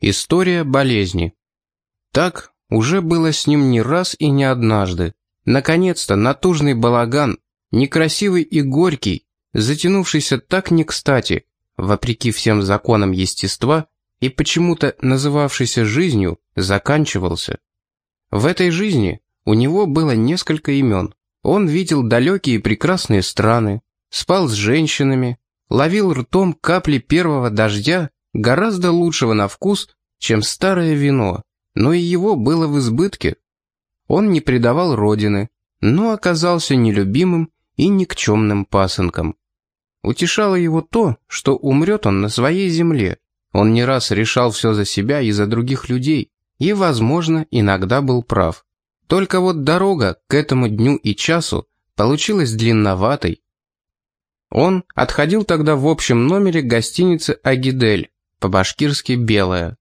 История болезни. Так уже было с ним не раз и не однажды. Наконец-то натужный балаган, некрасивый и горький, затянувшийся так не кстати, вопреки всем законам естества и почему-то называвшийся жизнью, заканчивался. В этой жизни у него было несколько имен. Он видел далекие и прекрасные страны, спал с женщинами, ловил ртом капли первого дождя, гораздо лучшего на вкус, чем старое вино, но и его было в избытке. Он не предавал родины, но оказался нелюбимым и никчемным пасынком. Утешало его то, что умрет он на своей земле. Он не раз решал все за себя и за других людей, и, возможно, иногда был прав. Только вот дорога к этому дню и часу получилась длинноватой. Он отходил тогда в общем номере гостиницы «Агидель», по-башкирски «Белая».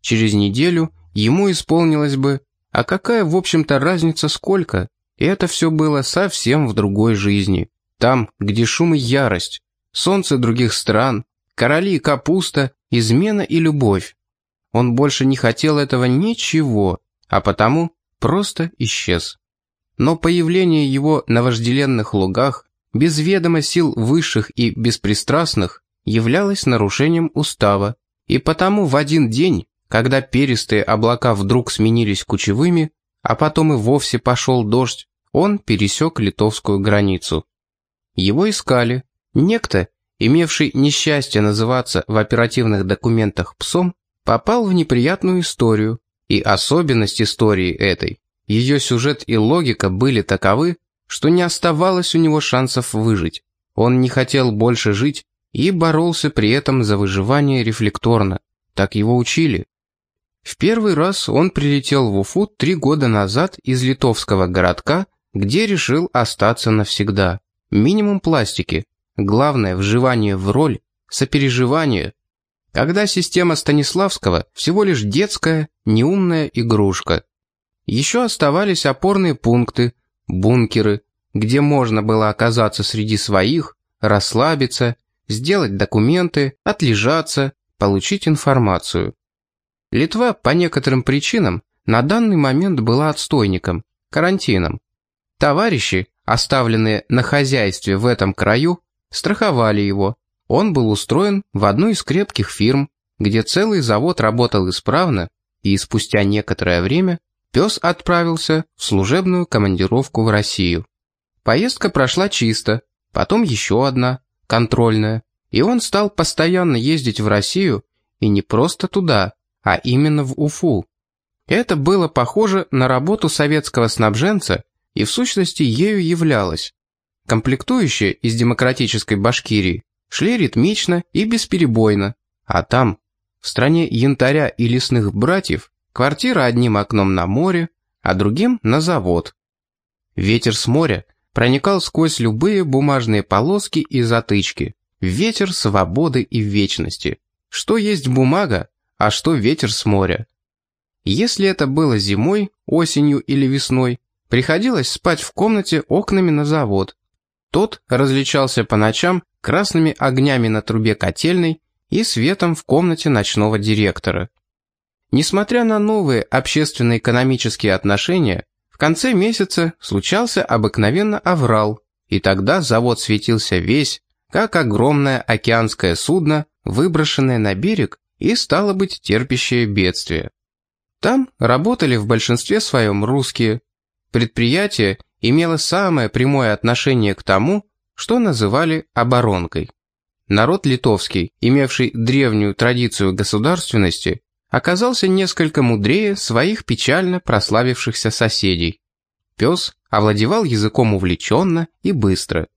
Через неделю ему исполнилось бы, а какая, в общем-то, разница сколько? И это все было совсем в другой жизни. Там, где шум и ярость, солнце других стран, короли и капуста, измена и любовь. Он больше не хотел этого ничего, а потому просто исчез. Но появление его на вожделенных лугах, без ведома сил высших и беспристрастных, являлось нарушением устава, и потому в один день, когда перистые облака вдруг сменились кучевыми, а потом и вовсе пошел дождь, он пересек литовскую границу. Его искали. Некто, имевший несчастье называться в оперативных документах псом, попал в неприятную историю, и особенность истории этой, ее сюжет и логика были таковы, что не оставалось у него шансов выжить. Он не хотел больше жить и боролся при этом за выживание рефлекторно. Так его учили. В первый раз он прилетел в Уфу три года назад из литовского городка, где решил остаться навсегда. Минимум пластики. Главное – вживание в роль, сопереживание. Когда система Станиславского всего лишь детская, неумная игрушка. Еще оставались опорные пункты, бункеры, где можно было оказаться среди своих, расслабиться, сделать документы, отлежаться, получить информацию. Литва по некоторым причинам на данный момент была отстойником, карантином. Товарищи, оставленные на хозяйстве в этом краю, страховали его. Он был устроен в одну из крепких фирм, где целый завод работал исправно, и спустя некоторое время пес отправился в служебную командировку в Россию. Поездка прошла чисто, потом еще одна, контрольная, и он стал постоянно ездить в Россию, и не просто туда, а именно в Уфу. Это было похоже на работу советского снабженца и в сущности ею являлось. Комплектующие из демократической Башкирии шли ритмично и бесперебойно, а там, в стране янтаря и лесных братьев, квартира одним окном на море, а другим на завод. Ветер с моря проникал сквозь любые бумажные полоски и затычки. Ветер свободы и вечности. Что есть бумага, а что ветер с моря? Если это было зимой, осенью или весной, приходилось спать в комнате окнами на завод. Тот различался по ночам красными огнями на трубе котельной и светом в комнате ночного директора. Несмотря на новые общественно-экономические отношения, в конце месяца случался обыкновенно аврал, и тогда завод светился весь, как огромное океанское судно, выброшенное на берег и, стало быть, терпящее бедствие. Там работали в большинстве своем русские. Предприятие имело самое прямое отношение к тому, что называли оборонкой. Народ литовский, имевший древнюю традицию государственности, оказался несколько мудрее своих печально прославившихся соседей. Пес овладевал языком увлеченно и быстро.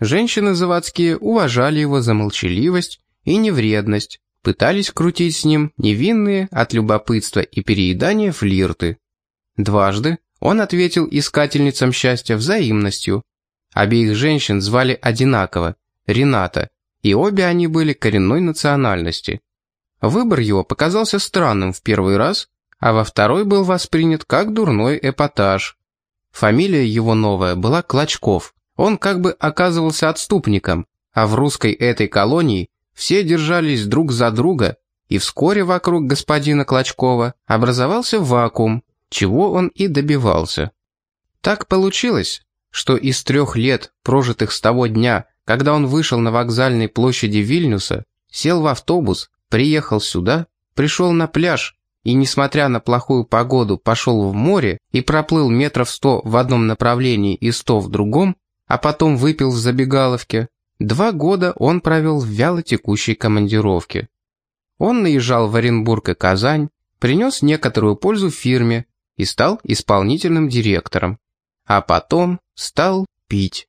Женщины заводские уважали его за молчаливость и невредность, пытались крутить с ним невинные от любопытства и переедания флирты. Дважды он ответил искательницам счастья взаимностью. Обеих женщин звали одинаково – Рената, и обе они были коренной национальности. Выбор его показался странным в первый раз, а во второй был воспринят как дурной эпатаж. Фамилия его новая была Клочков. Он как бы оказывался отступником, а в русской этой колонии все держались друг за друга, и вскоре вокруг господина Клочкова образовался вакуум, чего он и добивался. Так получилось, что из трех лет, прожитых с того дня, когда он вышел на вокзальной площади Вильнюса, сел в автобус, приехал сюда, пришел на пляж и, несмотря на плохую погоду, пошел в море и проплыл метров сто в одном направлении и сто в другом, а потом выпил в забегаловке, два года он провел в вяло текущей командировке. Он наезжал в Оренбург и Казань, принес некоторую пользу фирме и стал исполнительным директором. А потом стал пить.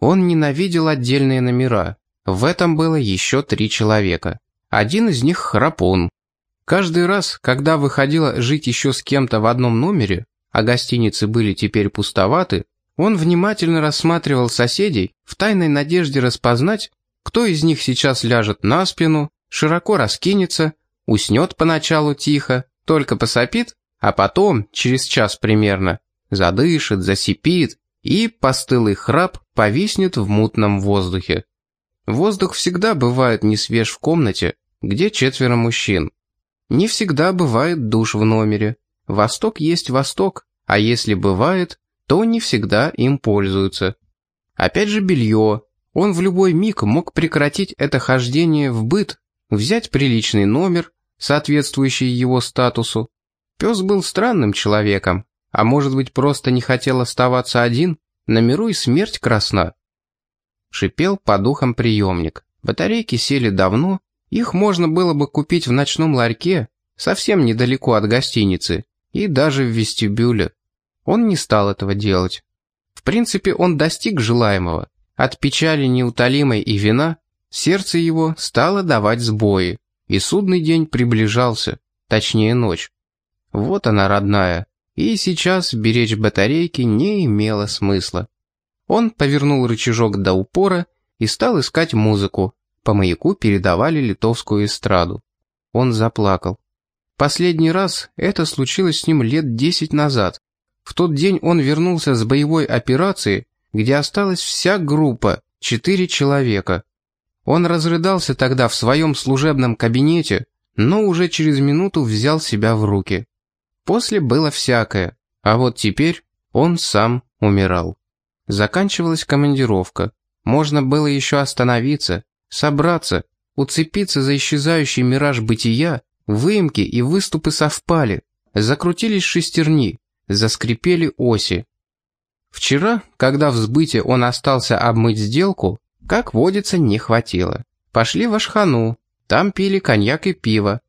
Он ненавидел отдельные номера. В этом было еще три человека. Один из них храпун. Каждый раз, когда выходило жить еще с кем-то в одном номере, а гостиницы были теперь пустоваты, он внимательно рассматривал соседей в тайной надежде распознать, кто из них сейчас ляжет на спину, широко раскинется, уснет поначалу тихо, только посопит, а потом, через час примерно, задышит, засипит и постылый храп повиснет в мутном воздухе. Воздух всегда бывает не свеж в комнате, где четверо мужчин. Не всегда бывает душ в номере. Восток есть восток, а если бывает, то не всегда им пользуются. Опять же белье. Он в любой миг мог прекратить это хождение в быт, взять приличный номер, соответствующий его статусу. Пес был странным человеком, а может быть просто не хотел оставаться один, на миру и смерть красна. Шипел по духам приемник. Батарейки сели давно, их можно было бы купить в ночном ларьке, совсем недалеко от гостиницы, и даже в вестибюле. Он не стал этого делать. В принципе, он достиг желаемого. От печали неутолимой и вина сердце его стало давать сбои, и судный день приближался, точнее ночь. Вот она, родная, и сейчас беречь батарейки не имело смысла. Он повернул рычажок до упора и стал искать музыку. По маяку передавали литовскую эстраду. Он заплакал. Последний раз это случилось с ним лет десять назад. В тот день он вернулся с боевой операции, где осталась вся группа, четыре человека. Он разрыдался тогда в своем служебном кабинете, но уже через минуту взял себя в руки. После было всякое, а вот теперь он сам умирал. Заканчивалась командировка. Можно было еще остановиться, собраться, уцепиться за исчезающий мираж бытия, выемки и выступы совпали, закрутились шестерни, заскрипели оси. Вчера, когда в сбыте он остался обмыть сделку, как водится, не хватило. Пошли в Ашхану, там пили коньяк и пиво.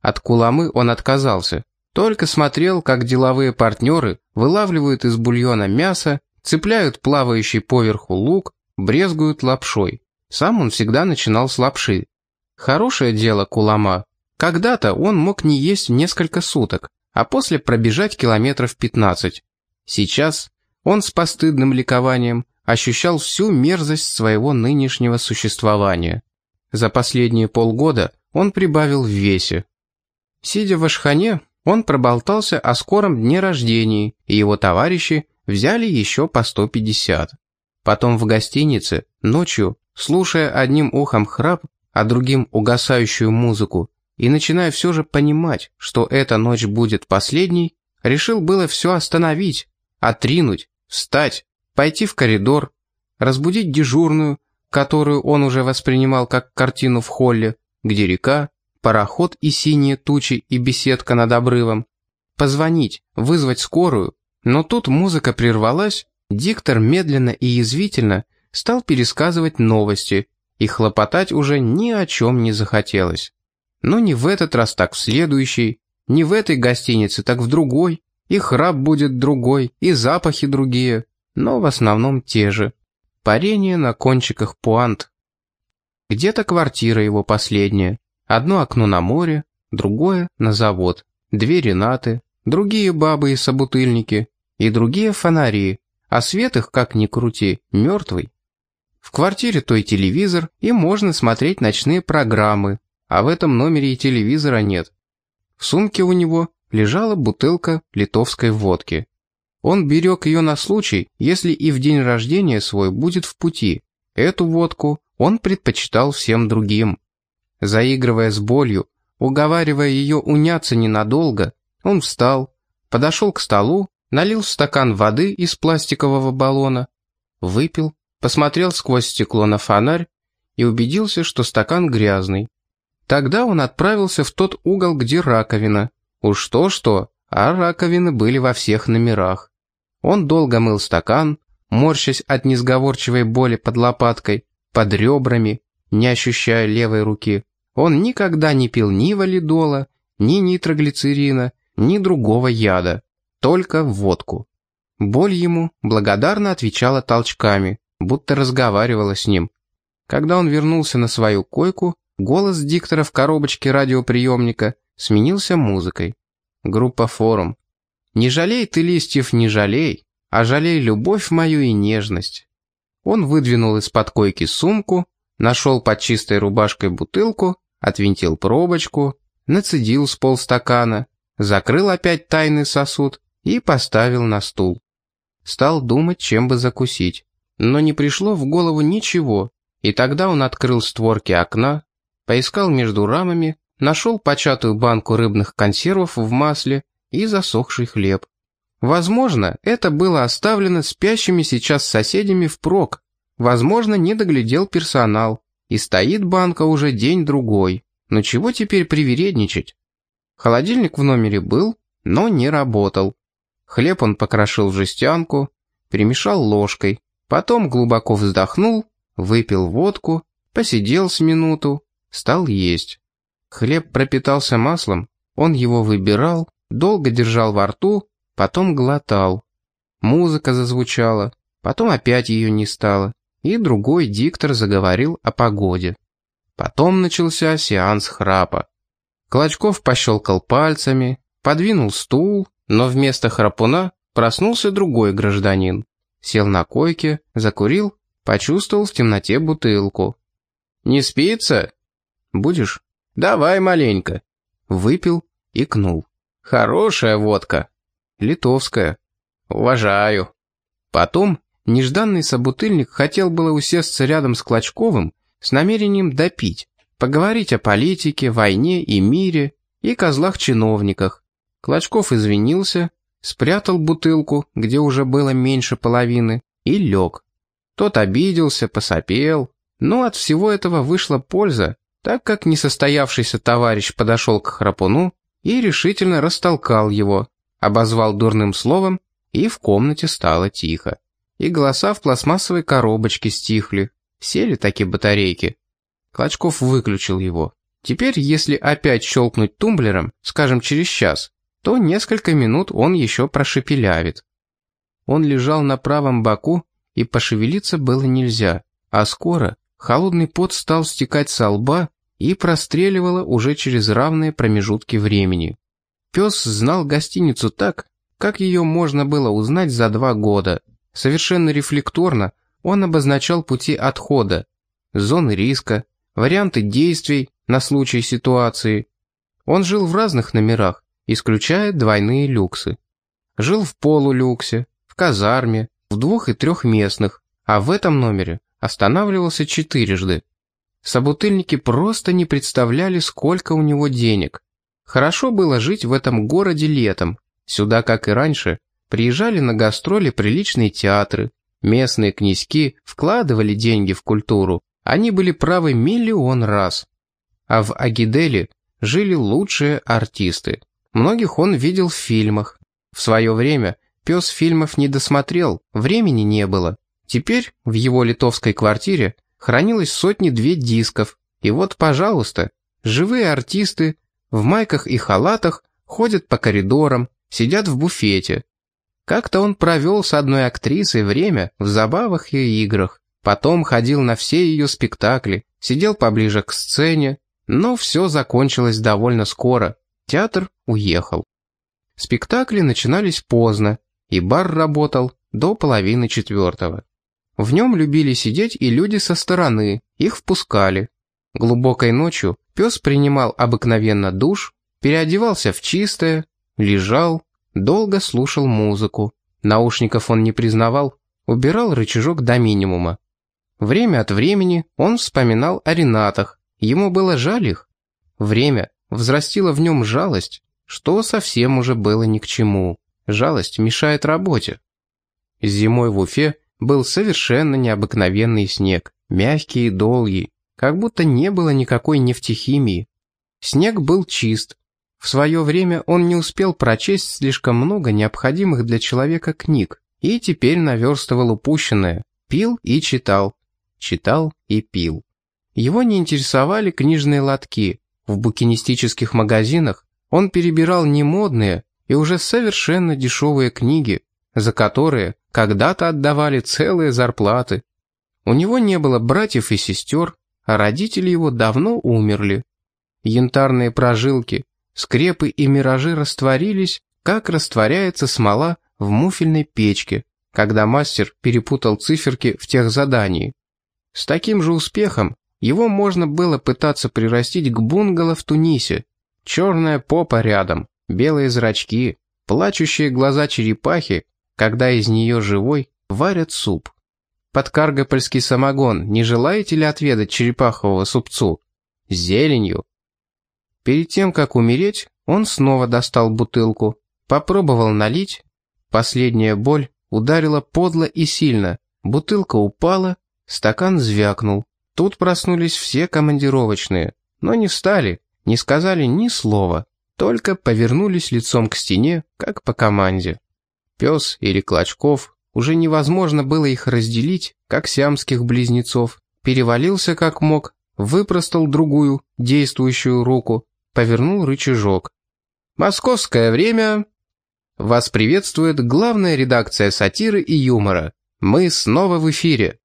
От куламы он отказался. Только смотрел, как деловые партнеры вылавливают из бульона мясо, цепляют плавающий поверху лук, брезгуют лапшой. Сам он всегда начинал с лапши. Хорошее дело кулама. Когда-то он мог не есть несколько суток, а после пробежать километров 15. Сейчас он с постыдным ликованием ощущал всю мерзость своего нынешнего существования. За последние полгода он прибавил в весе. Сидя в Ашхане, он проболтался о скором дне рождения, и его товарищи взяли еще по 150. Потом в гостинице, ночью, слушая одним ухом храп, а другим угасающую музыку, и начиная все же понимать, что эта ночь будет последней, решил было все остановить, отринуть, встать, пойти в коридор, разбудить дежурную, которую он уже воспринимал как картину в холле, где река, пароход и синие тучи и беседка над обрывом. Позвонить, вызвать скорую. Но тут музыка прервалась, диктор медленно и язвительно стал пересказывать новости, и хлопотать уже ни о чем не захотелось. Но не в этот раз, так в следующий, не в этой гостинице, так в другой. И храп будет другой, и запахи другие, но в основном те же. Парение на кончиках пуант. Где-то квартира его последняя. Одно окно на море, другое на завод. Две Ренаты, другие бабы и собутыльники, и другие фонари, а свет их, как ни крути, мертвый. В квартире той телевизор, и можно смотреть ночные программы, а в этом номере и телевизора нет. В сумке у него лежала бутылка литовской водки. Он берег ее на случай, если и в день рождения свой будет в пути. Эту водку он предпочитал всем другим. Заигрывая с болью, уговаривая ее уняться ненадолго, он встал, подошел к столу, налил стакан воды из пластикового баллона, выпил, посмотрел сквозь стекло на фонарь и убедился, что стакан грязный. Тогда он отправился в тот угол, где раковина. Уж то-что, а раковины были во всех номерах. Он долго мыл стакан, морщась от несговорчивой боли под лопаткой, под ребрами, не ощущая левой руки. Он никогда не пил ни валидола, ни нитроглицерина, ни другого яда, только водку. Боль ему благодарно отвечала толчками, будто разговаривала с ним. Когда он вернулся на свою койку, голос диктора в коробочке радиоприемника сменился музыкой. Группа «Форум». «Не жалей ты листьев, не жалей, а жалей любовь мою и нежность». Он выдвинул из-под койки сумку, нашел под чистой рубашкой бутылку, отвинтил пробочку, нацедил с полстакана, закрыл опять тайный сосуд и поставил на стул. Стал думать, чем бы закусить. Но не пришло в голову ничего, и тогда он открыл створки окна, поискал между рамами, нашел початую банку рыбных консервов в масле и засохший хлеб. Возможно, это было оставлено спящими сейчас соседями впрок. Возможно, не доглядел персонал, и стоит банка уже день-другой. Но чего теперь привередничать? Холодильник в номере был, но не работал. Хлеб он покрошил в жестянку, перемешал ложкой, потом глубоко вздохнул, выпил водку, посидел с минуту, стал есть. Хлеб пропитался маслом, он его выбирал, долго держал во рту, потом глотал. Музыка зазвучала, потом опять ее не стало, и другой диктор заговорил о погоде. Потом начался сеанс храпа. Клочков пощелкал пальцами, подвинул стул, но вместо храпуна проснулся другой гражданин. Сел на койке, закурил, почувствовал в темноте бутылку. «Не спится?» «Будешь?» «Давай маленько». Выпил, и кнул. «Хорошая водка». «Литовская». «Уважаю». Потом нежданный собутыльник хотел было усесться рядом с Клочковым, с намерением допить, поговорить о политике, войне и мире, и козлах-чиновниках. Клочков извинился, спрятал бутылку, где уже было меньше половины, и лег. Тот обиделся, посопел, но от всего этого вышла польза, так как несостоявшийся товарищ подошел к храпуну и решительно растолкал его, обозвал дурным словом, и в комнате стало тихо. И голоса в пластмассовой коробочке стихли, Сели такие батарейки. Клочков выключил его. Теперь, если опять щелкнуть тумблером, скажем, через час, то несколько минут он еще прошепелявит. Он лежал на правом боку, и пошевелиться было нельзя, а скоро холодный пот стал стекать со лба и простреливало уже через равные промежутки времени. Пес знал гостиницу так, как ее можно было узнать за два года. Совершенно рефлекторно он обозначал пути отхода, зоны риска, варианты действий на случай ситуации. Он жил в разных номерах, исключая двойные люксы. Жил в полулюксе, в казарме, в двух- и трехместных, а в этом номере останавливался четырежды. Собутыльники просто не представляли, сколько у него денег. Хорошо было жить в этом городе летом. Сюда, как и раньше, приезжали на гастроли приличные театры, Местные князьки вкладывали деньги в культуру, они были правы миллион раз. А в Агиделе жили лучшие артисты. Многих он видел в фильмах. В свое время пес фильмов не досмотрел, времени не было. Теперь в его литовской квартире хранилось сотни-две дисков. И вот, пожалуйста, живые артисты в майках и халатах ходят по коридорам, сидят в буфете, как-то он провел с одной актрисой время в забавах и играх. Потом ходил на все ее спектакли, сидел поближе к сцене, но все закончилось довольно скоро. Театр уехал. Спектакли начинались поздно, и бар работал до половины четвертого. В нем любили сидеть и люди со стороны, их впускали. Глубокой ночью пес принимал обыкновенно душ, переодевался в чистое, лежал, Долго слушал музыку. Наушников он не признавал, убирал рычажок до минимума. Время от времени он вспоминал о Ренатах, Ему было жаль их. Время взрастило в нем жалость, что совсем уже было ни к чему. Жалость мешает работе. Зимой в Уфе был совершенно необыкновенный снег, мягкий и долгий, как будто не было никакой нефтехимии. Снег был чист. В свое время он не успел прочесть слишком много необходимых для человека книг, и теперь наверстывал упущенное, пил и читал, читал и пил. Его не интересовали книжные лотки. В букинистических магазинах он перебирал немодные и уже совершенно дешевые книги, за которые когда-то отдавали целые зарплаты. У него не было братьев и сестер, а родители его давно умерли. Янтарные прожилки, скрепы и миражи растворились, как растворяется смола в муфельной печке, когда мастер перепутал циферки в тех задании. С таким же успехом его можно было пытаться прирастить к бунгало в Тунисе. Черная попа рядом, белые зрачки, плачущие глаза черепахи, когда из нее живой варят суп. Под каргопольский самогон не желаете ли отведать черепахового супцу? Зеленью. Перед тем, как умереть, он снова достал бутылку, попробовал налить. Последняя боль ударила подло и сильно. Бутылка упала, стакан звякнул. Тут проснулись все командировочные, но не встали, не сказали ни слова, только повернулись лицом к стене, как по команде. Пес или Клочков, уже невозможно было их разделить, как сиамских близнецов, перевалился как мог, выпростал другую, действующую руку, повернул рычажок. «Московское время!» Вас приветствует главная редакция сатиры и юмора. Мы снова в эфире.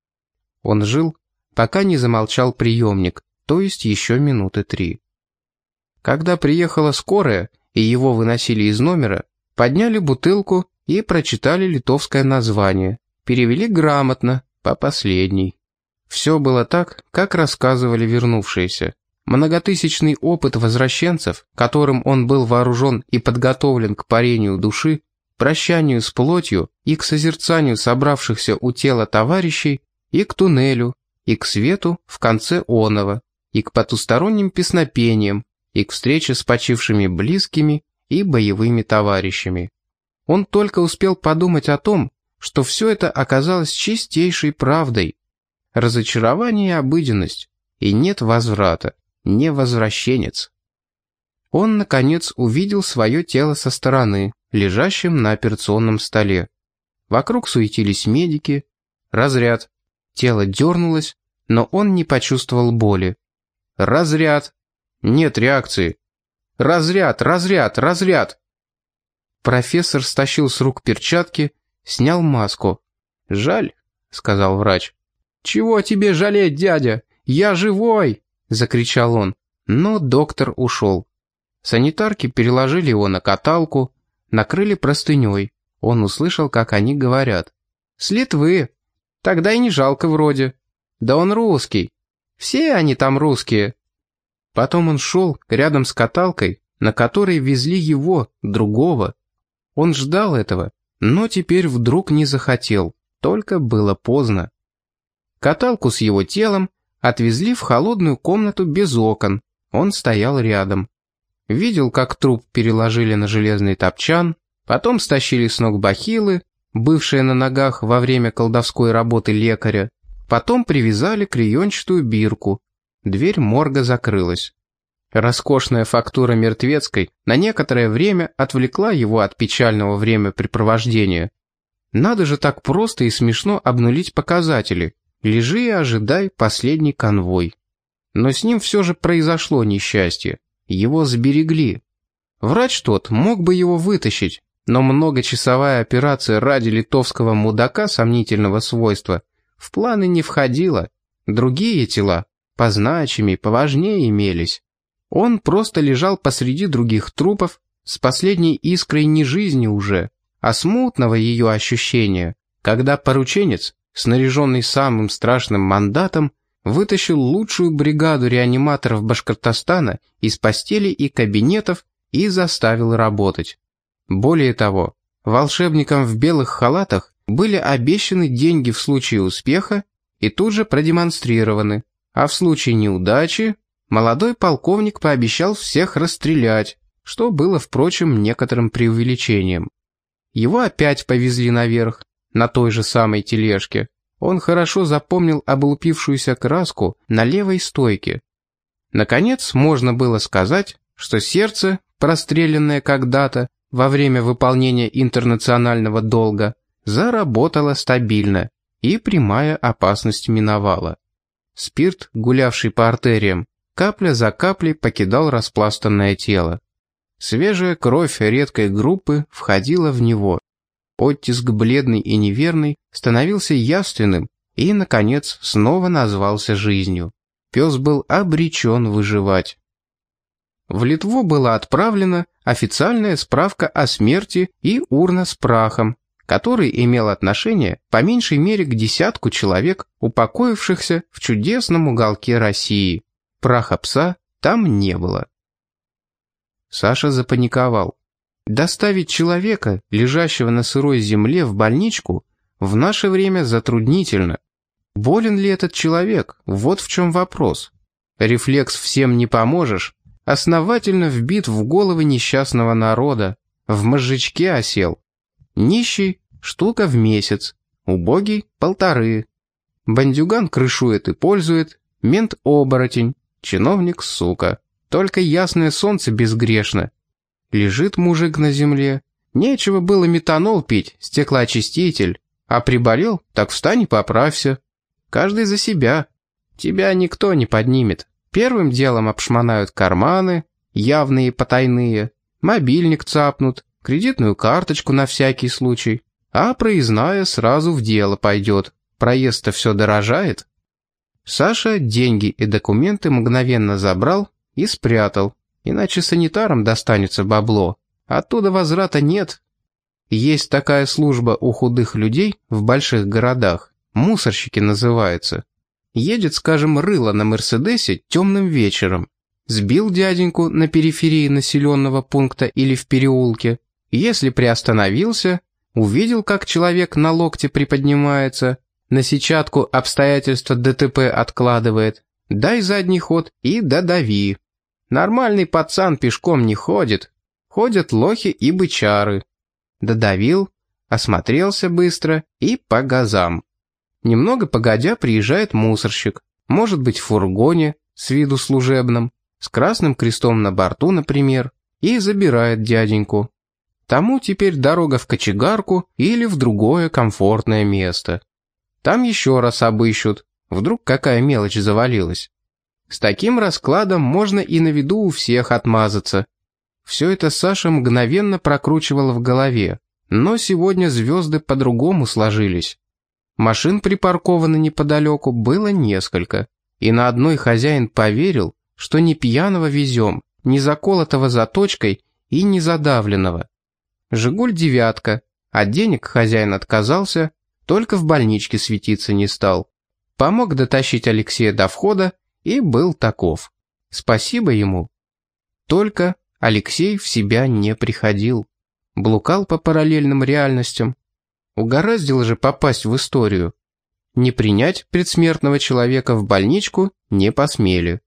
Он жил пока не замолчал приемник, то есть еще минуты три. Когда приехала скорая, и его выносили из номера, подняли бутылку и прочитали литовское название, перевели грамотно, по последней. Все было так, как рассказывали вернувшиеся. Многотысячный опыт возвращенцев, которым он был вооружен и подготовлен к парению души, прощанию с плотью и к созерцанию собравшихся у тела товарищей, и к туннелю, и к свету в конце оного, и к потусторонним песнопениям, и к встрече с почившими близкими и боевыми товарищами. Он только успел подумать о том, что все это оказалось чистейшей правдой. Разочарование и обыденность, и нет возврата, не возвращенец. Он, наконец, увидел свое тело со стороны, лежащим на операционном столе. Вокруг суетились медики. Разряд. Тело дернулось, но он не почувствовал боли. «Разряд!» «Нет реакции!» «Разряд! Разряд! Разряд!» Профессор стащил с рук перчатки, снял маску. «Жаль», — сказал врач. «Чего тебе жалеть, дядя? Я живой!» — закричал он. Но доктор ушел. Санитарки переложили его на каталку, накрыли простыней. Он услышал, как они говорят. «С Литвы!» Тогда и не жалко вроде. Да он русский. Все они там русские. Потом он шел рядом с каталкой, на которой везли его, другого. Он ждал этого, но теперь вдруг не захотел, только было поздно. Каталку с его телом отвезли в холодную комнату без окон, он стоял рядом. Видел, как труп переложили на железный топчан, потом стащили с ног бахилы, бывшие на ногах во время колдовской работы лекаря, потом привязали клеенчатую бирку. Дверь морга закрылась. Роскошная фактура мертвецкой на некоторое время отвлекла его от печального времяпрепровождения. Надо же так просто и смешно обнулить показатели. Лежи и ожидай последний конвой. Но с ним все же произошло несчастье. Его сберегли. Врач тот мог бы его вытащить, но многочасовая операция ради литовского мудака сомнительного свойства в планы не входила. Другие тела, позначимее, поважнее имелись. Он просто лежал посреди других трупов с последней искрой не жизни уже, а смутного ее ощущения, когда порученец, снаряженный самым страшным мандатом, вытащил лучшую бригаду реаниматоров Башкортостана из постели и кабинетов и заставил работать. Более того, волшебникам в белых халатах были обещаны деньги в случае успеха и тут же продемонстрированы, а в случае неудачи молодой полковник пообещал всех расстрелять, что было, впрочем, некоторым преувеличением. Его опять повезли наверх, на той же самой тележке. Он хорошо запомнил облупившуюся краску на левой стойке. Наконец, можно было сказать, что сердце, простреленное когда-то во время выполнения интернационального долга, заработало стабильно, и прямая опасность миновала. Спирт, гулявший по артериям, капля за каплей покидал распластанное тело. Свежая кровь редкой группы входила в него. Оттиск бледный и неверный становился явственным и, наконец, снова назвался жизнью. Пес был обречен выживать. В Литву была отправлена официальная справка о смерти и урна с прахом, который имел отношение по меньшей мере к десятку человек, упокоившихся в чудесном уголке России. Праха пса там не было. Саша запаниковал. Доставить человека, лежащего на сырой земле, в больничку в наше время затруднительно. Болен ли этот человек? Вот в чем вопрос. Рефлекс «всем не поможешь» основательно вбит в головы несчастного народа, в мозжечке осел. Нищий – штука в месяц, убогий – полторы. Бандюган крышует и пользует, мент – оборотень, чиновник – сука. Только ясное солнце безгрешно. Лежит мужик на земле. Нечего было метанол пить, стеклоочиститель. А приболел, так встань и поправься. Каждый за себя. Тебя никто не поднимет. Первым делом обшмонают карманы, явные и потайные, мобильник цапнут, кредитную карточку на всякий случай, а проездная сразу в дело пойдет. Проезд-то все дорожает. Саша деньги и документы мгновенно забрал и спрятал, иначе санитарам достанется бабло. Оттуда возврата нет. Есть такая служба у худых людей в больших городах, мусорщики называются. Едет, скажем, рыло на Мерседесе темным вечером. Сбил дяденьку на периферии населенного пункта или в переулке, если приостановился, увидел, как человек на локте приподнимается, на сетчатку обстоятельства ДТП откладывает, дай задний ход и додави. Нормальный пацан пешком не ходит, ходят лохи и бычары. Додавил, осмотрелся быстро и по газам. Немного погодя приезжает мусорщик, может быть в фургоне, с виду служебном, с красным крестом на борту, например, и забирает дяденьку. Тому теперь дорога в кочегарку или в другое комфортное место. Там еще раз обыщут, вдруг какая мелочь завалилась. С таким раскладом можно и на виду у всех отмазаться. Все это Саша мгновенно прокручивал в голове, но сегодня звезды по-другому сложились. Машин припарковано неподалеку было несколько, и на одной хозяин поверил, что не пьяного везем, не заколотого заточкой и не задавленного. «Жигуль девятка», а денег хозяин отказался, только в больничке светиться не стал. Помог дотащить Алексея до входа и был таков. Спасибо ему. Только Алексей в себя не приходил. Блукал по параллельным реальностям. Угораздило же попасть в историю. Не принять предсмертного человека в больничку не посмели.